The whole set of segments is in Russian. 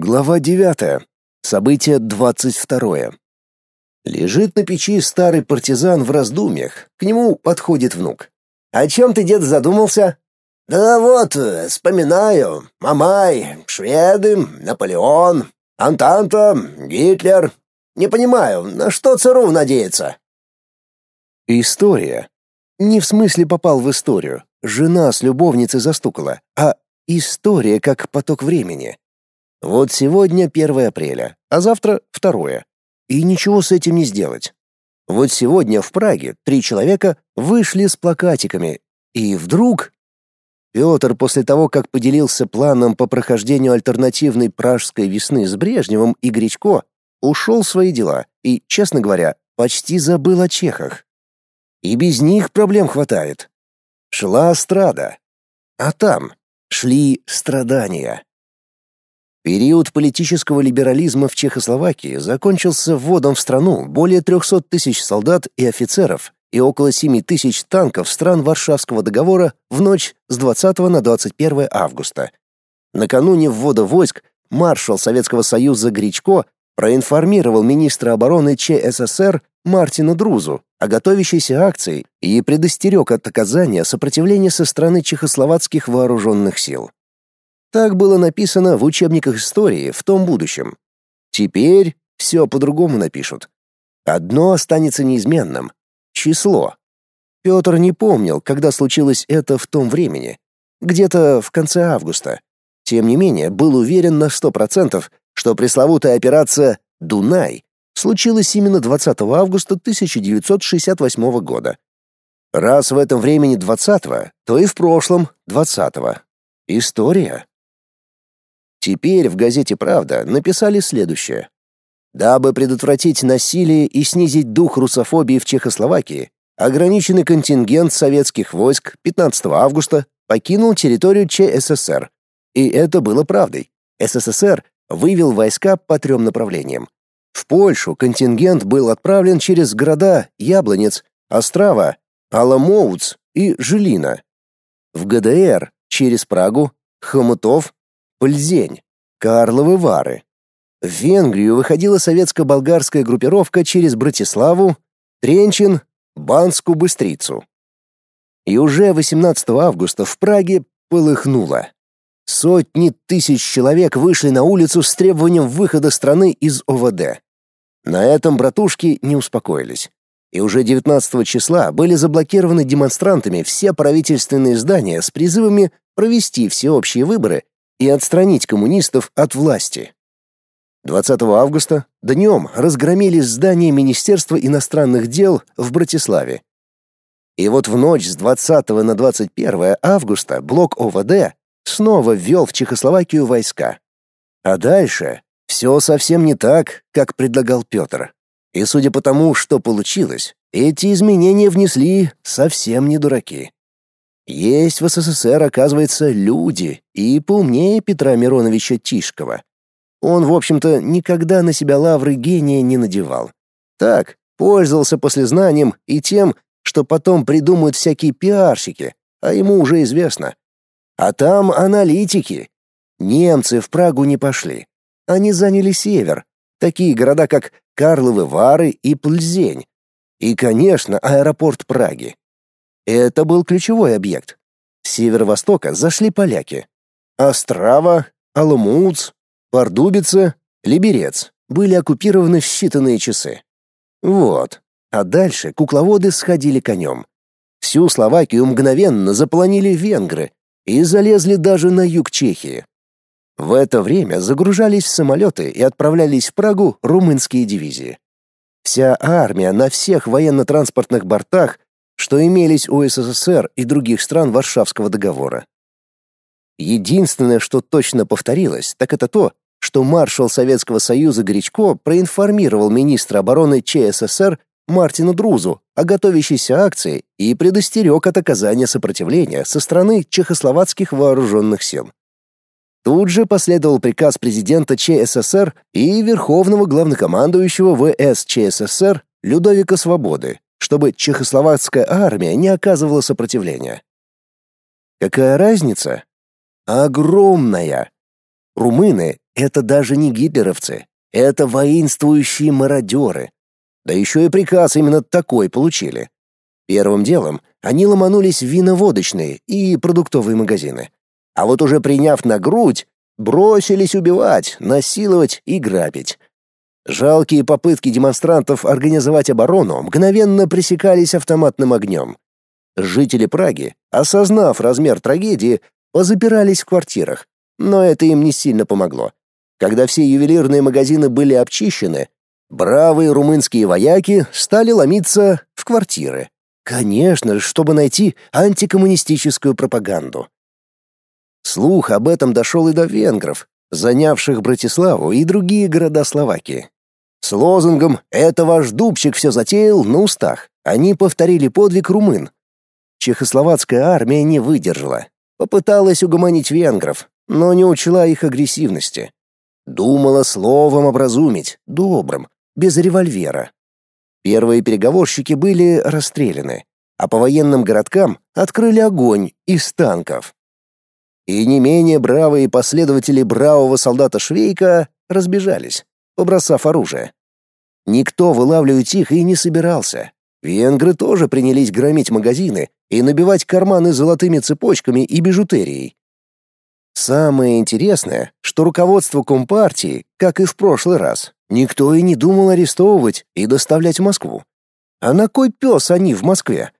Глава 9. Событие 22. Лежит на печи старый партизан в раздумьях. К нему подходит внук. «О чем ты, дед, задумался?» «Да вот, вспоминаю. Мамай, шведы, Наполеон, Антанта, Гитлер. Не понимаю, на что ЦРУ надеется?» История. Не в смысле попал в историю. Жена с любовницей застукала, а история как поток времени. Вот сегодня 1 апреля, а завтра 2. И ничего с этим не сделать. Вот сегодня в Праге три человека вышли с плакатиками, и вдруг Петр после того, как поделился планом по прохождению альтернативной пражской весны с Брежневым и Гречко, ушел в свои дела и, честно говоря, почти забыл о чехах. И без них проблем хватает. Шла страда, а там шли страдания. Период политического либерализма в Чехословакии закончился вводом в страну более 300 тысяч солдат и офицеров и около 7 тысяч танков стран Варшавского договора в ночь с 20 на 21 августа. Накануне ввода войск маршал Советского Союза Гречко проинформировал министра обороны ЧССР Мартина Друзу о готовящейся акции и предостерег от оказания сопротивления со стороны чехословацких вооруженных сил. Так было написано в учебниках истории в том будущем. Теперь все по-другому напишут. Одно останется неизменным — число. Петр не помнил, когда случилось это в том времени. Где-то в конце августа. Тем не менее, был уверен на сто процентов, что пресловутая операция «Дунай» случилась именно 20 августа 1968 года. Раз в этом времени 20-го, то и в прошлом 20-го. История. Теперь в газете «Правда» написали следующее. Дабы предотвратить насилие и снизить дух русофобии в Чехословакии, ограниченный контингент советских войск 15 августа покинул территорию ЧССР. И это было правдой. СССР вывел войска по трем направлениям. В Польшу контингент был отправлен через города Яблонец, Острава, Аламоуц и Жилина. В ГДР через Прагу, Хомутов, Пльзень, Карловы Вары. В Венгрию выходила советско-болгарская группировка через Братиславу, Тренчин, Банскую Быстрицу. И уже 18 августа в Праге полыхнуло. Сотни тысяч человек вышли на улицу с требованием выхода страны из ОВД. На этом братушки не успокоились. И уже 19 числа были заблокированы демонстрантами все правительственные здания с призывами провести всеобщие выборы и отстранить коммунистов от власти. 20 августа днем разгромили здание Министерства иностранных дел в Братиславе. И вот в ночь с 20 на 21 августа блок ОВД снова ввел в Чехословакию войска. А дальше все совсем не так, как предлагал Петр. И судя по тому, что получилось, эти изменения внесли совсем не дураки. Есть в СССР, оказывается, люди и поумнее Петра Мироновича Тишкова. Он, в общем-то, никогда на себя лавры гения не надевал. Так, пользовался послезнанием и тем, что потом придумают всякие пиарщики, а ему уже известно. А там аналитики. Немцы в Прагу не пошли. Они заняли север, такие города, как Карловы Вары и Пльзень. И, конечно, аэропорт Праги. Это был ключевой объект. С северо-востока зашли поляки. Острава, Аламуц, Пардубица, Либерец были оккупированы в считанные часы. Вот. А дальше кукловоды сходили конем. Всю Словакию мгновенно заполонили венгры и залезли даже на юг Чехии. В это время загружались в самолеты и отправлялись в Прагу румынские дивизии. Вся армия на всех военно-транспортных бортах что имелись у СССР и других стран Варшавского договора. Единственное, что точно повторилось, так это то, что маршал Советского Союза Гречко проинформировал министра обороны ЧССР Мартина Друзу о готовящейся акции и предостерег от оказания сопротивления со стороны чехословацких вооруженных сил. Тут же последовал приказ президента ЧССР и верховного главнокомандующего ВС ЧССР Людовика Свободы чтобы чехословацкая армия не оказывала сопротивления. Какая разница? Огромная. Румыны — это даже не гитлеровцы, это воинствующие мародеры. Да еще и приказ именно такой получили. Первым делом они ломанулись в виноводочные и продуктовые магазины. А вот уже приняв на грудь, бросились убивать, насиловать и грабить. Жалкие попытки демонстрантов организовать оборону мгновенно пресекались автоматным огнем. Жители Праги, осознав размер трагедии, позапирались в квартирах, но это им не сильно помогло. Когда все ювелирные магазины были обчищены, бравые румынские вояки стали ломиться в квартиры. Конечно, чтобы найти антикоммунистическую пропаганду. Слух об этом дошел и до венгров, занявших Братиславу и другие города Словакии. С лозунгом «Это ваш дубчик все затеял» на устах они повторили подвиг румын. Чехословацкая армия не выдержала. Попыталась угомонить венгров, но не учла их агрессивности. Думала словом образумить, добрым, без револьвера. Первые переговорщики были расстреляны, а по военным городкам открыли огонь из танков. И не менее бравые последователи бравого солдата Швейка разбежались, побросав оружие. Никто вылавливать их и не собирался. Венгры тоже принялись громить магазины и набивать карманы золотыми цепочками и бижутерией. Самое интересное, что руководство Компартии, как и в прошлый раз, никто и не думал арестовывать и доставлять в Москву. А на кой пес они в Москве?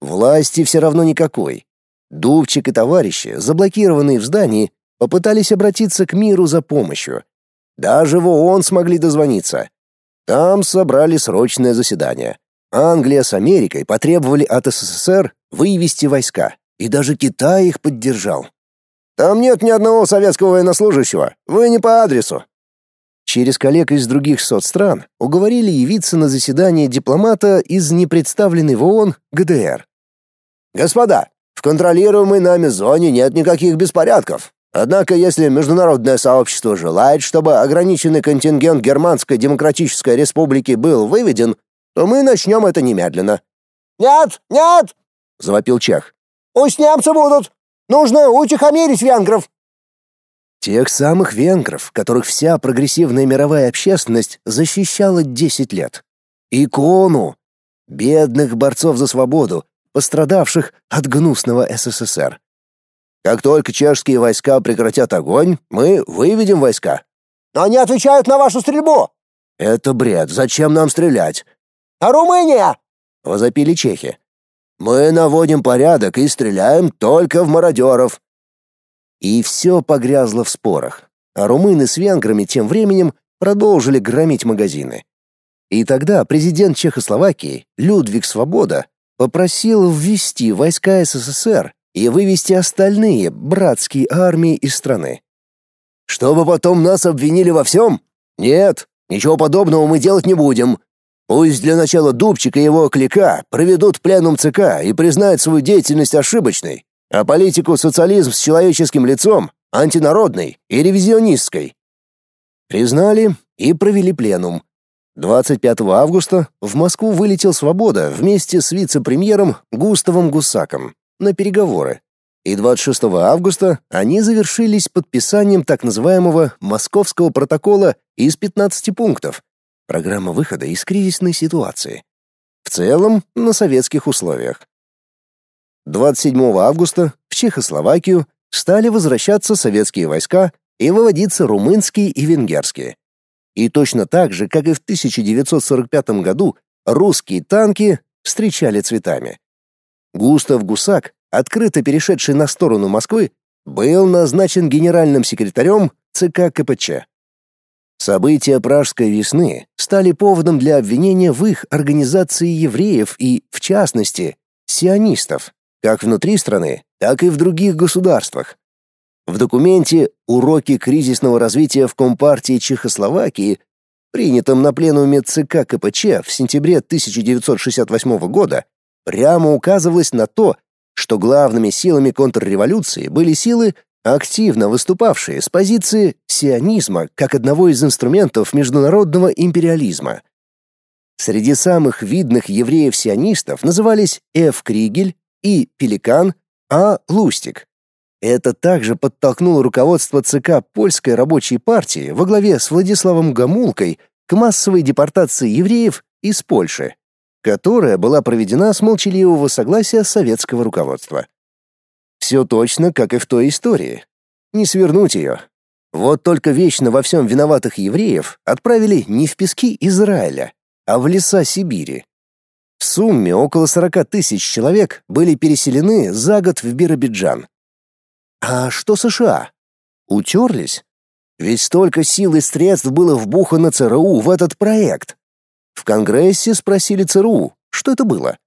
Власти все равно никакой. Дубчик и товарищи, заблокированные в здании, попытались обратиться к миру за помощью. Даже в ООН смогли дозвониться. Там собрали срочное заседание. Англия с Америкой потребовали от СССР вывести войска, и даже Китай их поддержал. «Там нет ни одного советского военнослужащего. Вы не по адресу». Через коллег из других соцстран уговорили явиться на заседание дипломата из непредставленной в ООН ГДР. «Господа, в контролируемой нами зоне нет никаких беспорядков. Однако, если международное сообщество желает, чтобы ограниченный контингент Германской Демократической Республики был выведен, то мы начнем это немедленно». «Нет, нет!» — завопил Чех. «Пусть немцы будут! Нужно утихомирить венгров!» Тех самых венгров, которых вся прогрессивная мировая общественность защищала 10 лет. Икону! Бедных борцов за свободу, пострадавших от гнусного СССР. Как только чешские войска прекратят огонь, мы выведем войска. Они отвечают на вашу стрельбу. Это бред. Зачем нам стрелять? А Румыния? возопили чехи. Мы наводим порядок и стреляем только в мародеров. И все погрязло в спорах. А румыны с венграми тем временем продолжили громить магазины. И тогда президент Чехословакии Людвиг Свобода попросил ввести войска СССР и вывести остальные братские армии из страны. Чтобы потом нас обвинили во всем? Нет, ничего подобного мы делать не будем. Пусть для начала Дубчик и его клика проведут пленум ЦК и признают свою деятельность ошибочной, а политику социализм с человеческим лицом антинародной и ревизионистской. Признали и провели пленум, 25 августа в Москву вылетел Свобода вместе с вице-премьером Густавом Гусаком на переговоры. И 26 августа они завершились подписанием так называемого Московского протокола из 15 пунктов. Программа выхода из кризисной ситуации. В целом, на советских условиях. 27 августа в Чехословакию стали возвращаться советские войска и выводиться румынские и венгерские. И точно так же, как и в 1945 году, русские танки встречали цветами. Густав Гусак, открыто перешедший на сторону Москвы, был назначен генеральным секретарем ЦК КПЧ. События Пражской весны стали поводом для обвинения в их организации евреев и, в частности, сионистов, как внутри страны, так и в других государствах. В документе «Уроки кризисного развития в Компартии Чехословакии», принятом на пленуме ЦК КПЧ в сентябре 1968 года, прямо указывалось на то, что главными силами контрреволюции были силы, активно выступавшие с позиции сионизма как одного из инструментов международного империализма. Среди самых видных евреев-сионистов назывались Ф. Кригель и Пеликан А. Лустик. Это также подтолкнуло руководство ЦК Польской рабочей партии во главе с Владиславом Гамулкой к массовой депортации евреев из Польши, которая была проведена с молчаливого согласия советского руководства. Все точно, как и в той истории. Не свернуть ее. Вот только вечно во всем виноватых евреев отправили не в пески Израиля, а в леса Сибири. В сумме около 40 тысяч человек были переселены за год в Биробиджан. А что США? Утерлись? Ведь столько сил и средств было вбухано ЦРУ в этот проект. В Конгрессе спросили ЦРУ, что это было.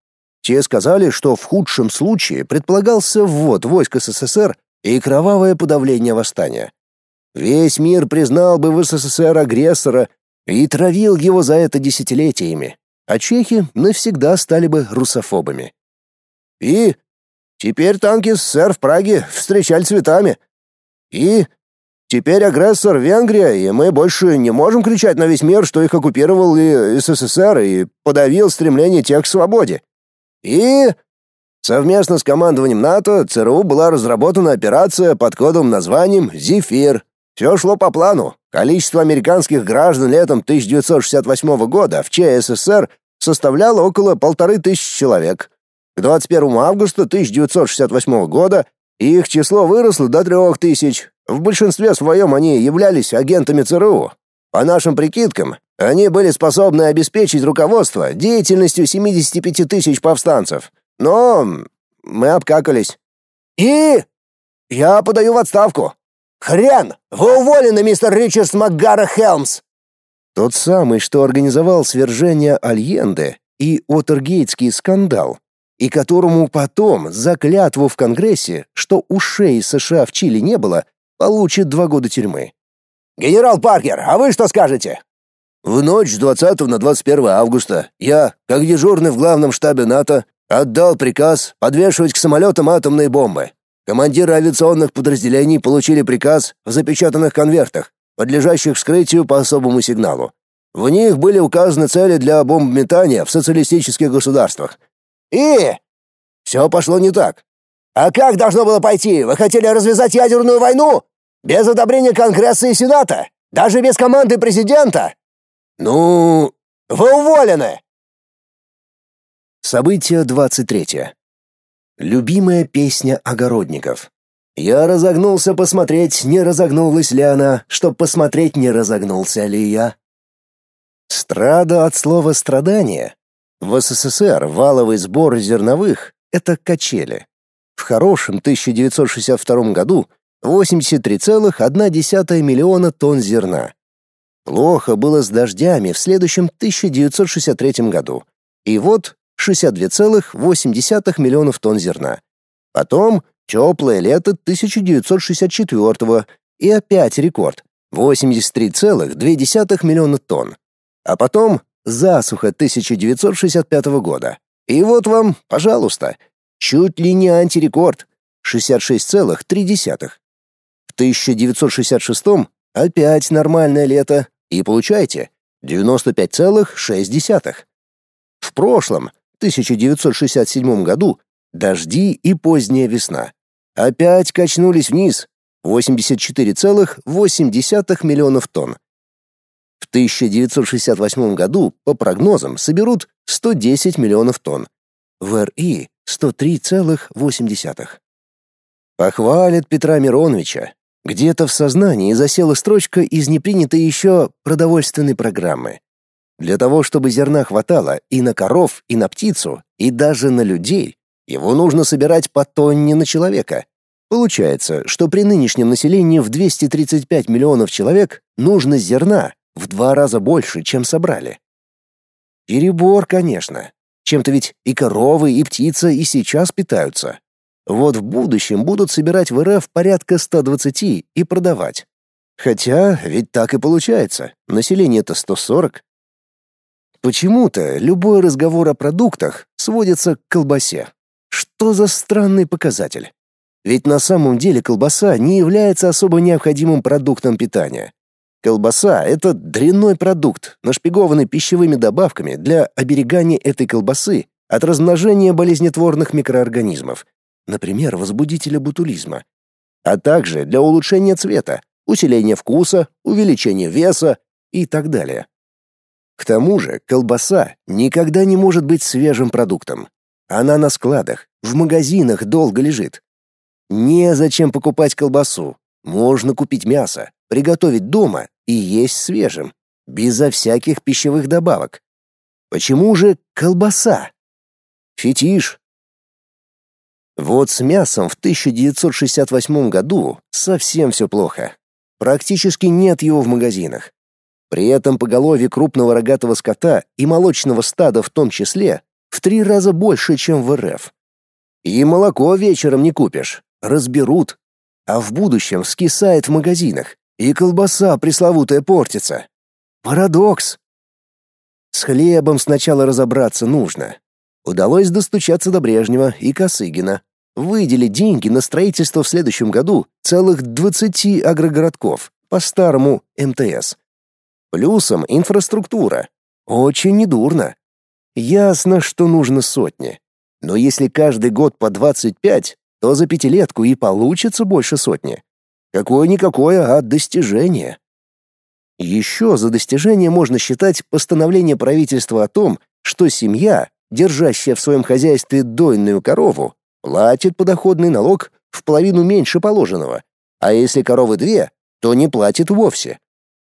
Те сказали, что в худшем случае предполагался ввод войск СССР и кровавое подавление восстания. Весь мир признал бы в СССР агрессора и травил его за это десятилетиями, а чехи навсегда стали бы русофобами. И Теперь танки СССР в Праге встречали цветами. И теперь агрессор Венгрия, и мы больше не можем кричать на весь мир, что их оккупировал и СССР и подавил стремление тех к свободе. И совместно с командованием НАТО ЦРУ была разработана операция под кодовым названием «Зефир». Все шло по плану. Количество американских граждан летом 1968 года в ЧССР составляло около полторы тысячи человек. К 21 августа 1968 года их число выросло до 3000. В большинстве своем они являлись агентами ЦРУ. По нашим прикидкам, они были способны обеспечить руководство деятельностью 75 тысяч повстанцев. Но мы обкакались. И я подаю в отставку. Хрен! Вы уволены, мистер Ричардс Макгара Хелмс. Тот самый, что организовал свержение Альенде и Отергейтский скандал, и которому потом за клятву в Конгрессе, что ушей США в Чили не было, получит два года тюрьмы. «Генерал Паркер, а вы что скажете?» В ночь с 20 на 21 августа я, как дежурный в главном штабе НАТО, отдал приказ подвешивать к самолетам атомные бомбы. Командиры авиационных подразделений получили приказ в запечатанных конвертах, подлежащих вскрытию по особому сигналу. В них были указаны цели для бомбометания в социалистических государствах, и все пошло не так. А как должно было пойти? Вы хотели развязать ядерную войну без одобрения Конгресса и Сената, даже без команды президента? Ну, вы уволены. Событие 23. Любимая песня огородников. Я разогнулся посмотреть, не разогнулась ли она, чтоб посмотреть, не разогнулся ли я. Страда от слова страдание в СССР валовый сбор зерновых — это качели. В хорошем 1962 году 83,1 миллиона тонн зерна. Плохо было с дождями в следующем 1963 году. И вот 62,8 миллионов тонн зерна. Потом теплое лето 1964 и опять рекорд 83,2 миллиона тонн. А потом засуха 1965 года. И вот вам, пожалуйста, чуть ли не антирекорд 66,3. В 1966 опять нормальное лето, и получаете 95,6. В прошлом, 1967 году, дожди и поздняя весна. Опять качнулись вниз 84,8 миллионов тонн. В 1968 году, по прогнозам, соберут 110 миллионов тонн. В РИ 103,8. Похвалят Петра Мироновича. Где-то в сознании засела строчка из непринятой еще продовольственной программы. Для того, чтобы зерна хватало и на коров, и на птицу, и даже на людей, его нужно собирать по тонне на человека. Получается, что при нынешнем населении в 235 миллионов человек нужно зерна, в два раза больше, чем собрали. Перебор, конечно. Чем-то ведь и коровы, и птица и сейчас питаются. Вот в будущем будут собирать в РФ порядка 120 и продавать. Хотя ведь так и получается. Население-то 140. Почему-то любой разговор о продуктах сводится к колбасе. Что за странный показатель? Ведь на самом деле колбаса не является особо необходимым продуктом питания. Колбаса — это дрянной продукт, нашпигованный пищевыми добавками для оберегания этой колбасы от размножения болезнетворных микроорганизмов, например, возбудителя ботулизма. а также для улучшения цвета, усиления вкуса, увеличения веса и так далее. К тому же колбаса никогда не может быть свежим продуктом. Она на складах, в магазинах долго лежит. Незачем покупать колбасу. Можно купить мясо, приготовить дома и есть свежим, безо всяких пищевых добавок. Почему же колбаса? Фетиш. Вот с мясом в 1968 году совсем все плохо. Практически нет его в магазинах. При этом поголовье крупного рогатого скота и молочного стада в том числе в три раза больше, чем в РФ. И молоко вечером не купишь, разберут, а в будущем скисает в магазинах, и колбаса пресловутая портится. Парадокс. С хлебом сначала разобраться нужно. Удалось достучаться до Брежнева и Косыгина. Выделить деньги на строительство в следующем году целых 20 агрогородков по старому МТС. Плюсом инфраструктура. Очень недурно. Ясно, что нужно сотни. Но если каждый год по 25, то за пятилетку и получится больше сотни. Какое-никакое, а достижение. Еще за достижение можно считать постановление правительства о том, что семья, держащая в своем хозяйстве дойную корову, платит подоходный налог в половину меньше положенного, а если коровы две, то не платит вовсе.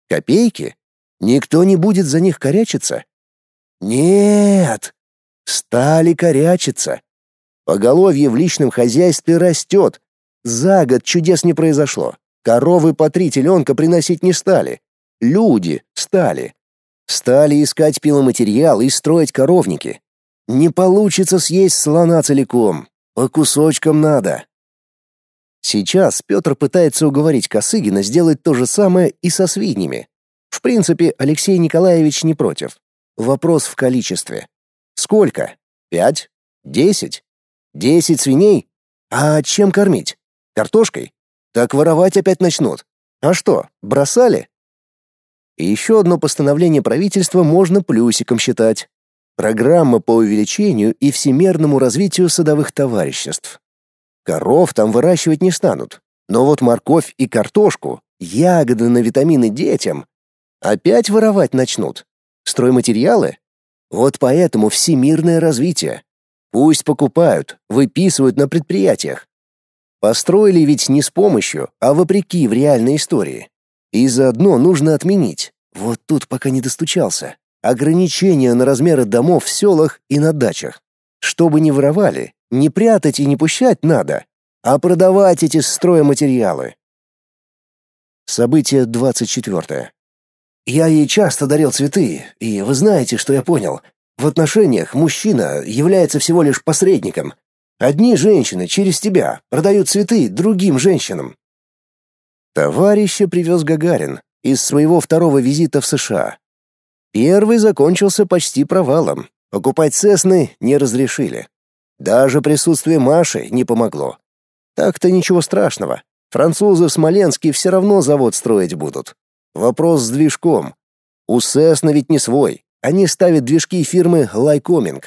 Копейки Никто не будет за них корячиться? Нет! Стали корячиться. Поголовье в личном хозяйстве растет. За год чудес не произошло. Коровы по три теленка приносить не стали. Люди стали. Стали искать пиломатериал и строить коровники. Не получится съесть слона целиком. По кусочкам надо. Сейчас Петр пытается уговорить Косыгина сделать то же самое и со свиньями. В принципе, Алексей Николаевич не против. Вопрос в количестве. Сколько? Пять? Десять? Десять свиней? А чем кормить? Картошкой? Так воровать опять начнут. А что, бросали? И еще одно постановление правительства можно плюсиком считать. Программа по увеличению и всемерному развитию садовых товариществ. Коров там выращивать не станут. Но вот морковь и картошку, ягоды на витамины детям Опять воровать начнут? Стройматериалы? Вот поэтому всемирное развитие. Пусть покупают, выписывают на предприятиях. Построили ведь не с помощью, а вопреки в реальной истории. И заодно нужно отменить, вот тут пока не достучался, ограничения на размеры домов в селах и на дачах. Чтобы не воровали, не прятать и не пущать надо, а продавать эти стройматериалы. Событие 24. Я ей часто дарил цветы, и вы знаете, что я понял. В отношениях мужчина является всего лишь посредником. Одни женщины через тебя продают цветы другим женщинам. Товарища привез Гагарин из своего второго визита в США. Первый закончился почти провалом. Покупать Цесны не разрешили. Даже присутствие Маши не помогло. Так-то ничего страшного. Французы в Смоленске все равно завод строить будут. Вопрос с движком. У Cessna ведь не свой. Они ставят движки фирмы Lycoming.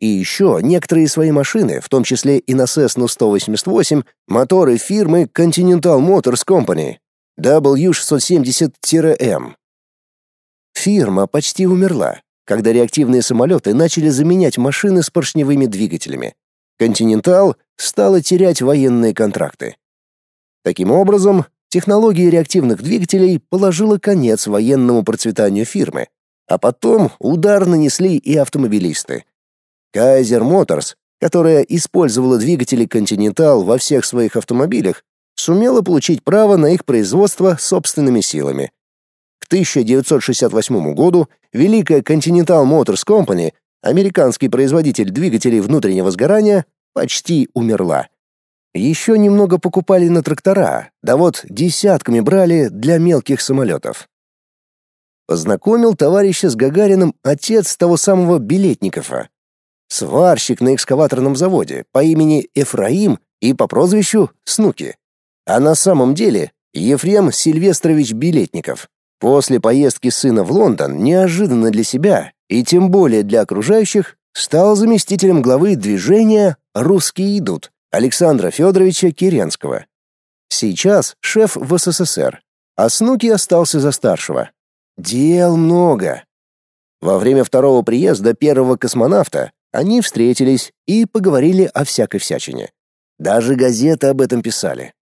И еще некоторые свои машины, в том числе и на Cessna 188, моторы фирмы Continental Motors Company W670-M. Фирма почти умерла, когда реактивные самолеты начали заменять машины с поршневыми двигателями. Continental стала терять военные контракты. Таким образом, Технология реактивных двигателей положила конец военному процветанию фирмы, а потом удар нанесли и автомобилисты. Kaiser Motors, которая использовала двигатели Continental во всех своих автомобилях, сумела получить право на их производство собственными силами. К 1968 году великая Continental Motors Company, американский производитель двигателей внутреннего сгорания, почти умерла. Еще немного покупали на трактора, да вот десятками брали для мелких самолетов. Познакомил товарища с Гагариным отец того самого Билетникова. Сварщик на экскаваторном заводе по имени Эфраим и по прозвищу Снуки. А на самом деле Ефрем Сильвестрович Билетников. После поездки сына в Лондон неожиданно для себя и тем более для окружающих стал заместителем главы движения «Русские идут», Александра Федоровича Киренского. Сейчас шеф в СССР, а Снуки остался за старшего. Дел много. Во время второго приезда первого космонавта они встретились и поговорили о всякой всячине. Даже газеты об этом писали.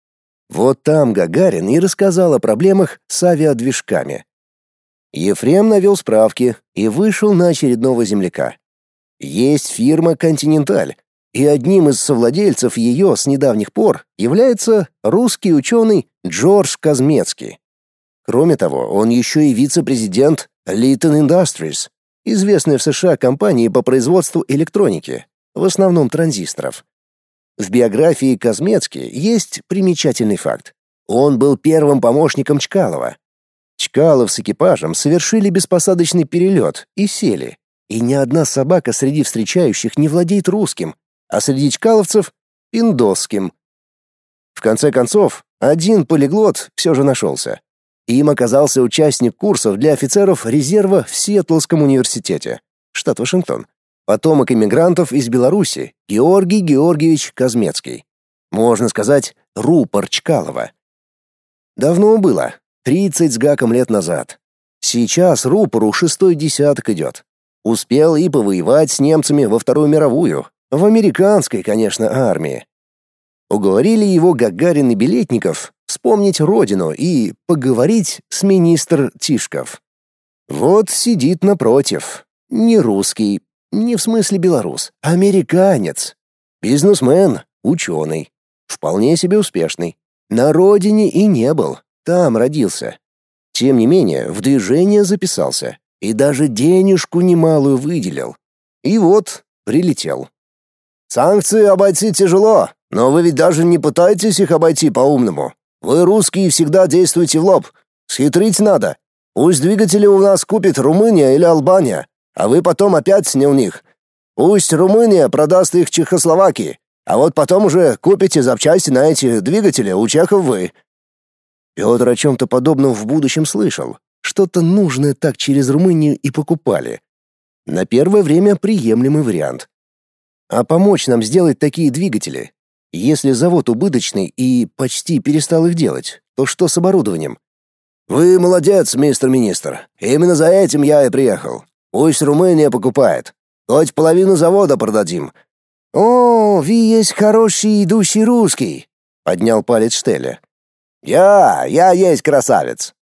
Вот там Гагарин и рассказал о проблемах с авиадвижками. Ефрем навел справки и вышел на очередного земляка. Есть фирма «Континенталь», и одним из совладельцев ее с недавних пор является русский ученый Джордж Казмецкий. Кроме того, он еще и вице-президент Litton Industries, известной в США компании по производству электроники, в основном транзисторов. В биографии Казмецки есть примечательный факт. Он был первым помощником Чкалова. Чкалов с экипажем совершили беспосадочный перелет и сели. И ни одна собака среди встречающих не владеет русским, а среди чкаловцев — пиндосским. В конце концов, один полиглот все же нашелся. Им оказался участник курсов для офицеров резерва в Сиэтлском университете, штат Вашингтон потомок иммигрантов из Беларуси Георгий Георгиевич Казмецкий. Можно сказать, рупор Чкалова. Давно было, 30 с гаком лет назад. Сейчас рупору шестой десяток идет. Успел и повоевать с немцами во Вторую мировую, в американской, конечно, армии. Уговорили его Гагарин и Билетников вспомнить родину и поговорить с министр Тишков. Вот сидит напротив, не русский, не в смысле белорус, американец. Бизнесмен, ученый. Вполне себе успешный. На родине и не был, там родился. Тем не менее, в движение записался и даже денежку немалую выделил. И вот, прилетел. Санкции обойти тяжело, но вы ведь даже не пытаетесь их обойти по-умному. Вы русские всегда действуете в лоб. Схитрить надо. Пусть двигатели у нас купит Румыния или Албания, а вы потом опять не у них. Пусть Румыния продаст их Чехословакии, а вот потом уже купите запчасти на эти двигатели у чехов вы». Петр о чем-то подобном в будущем слышал. Что-то нужное так через Румынию и покупали. На первое время приемлемый вариант. А помочь нам сделать такие двигатели? Если завод убыточный и почти перестал их делать, то что с оборудованием? Вы молодец, мистер министр. Именно за этим я и приехал. Пусть Румыния покупает. Хоть половину завода продадим. О, вы есть хороший идущий русский, поднял палец Штеля. Я, я есть красавец.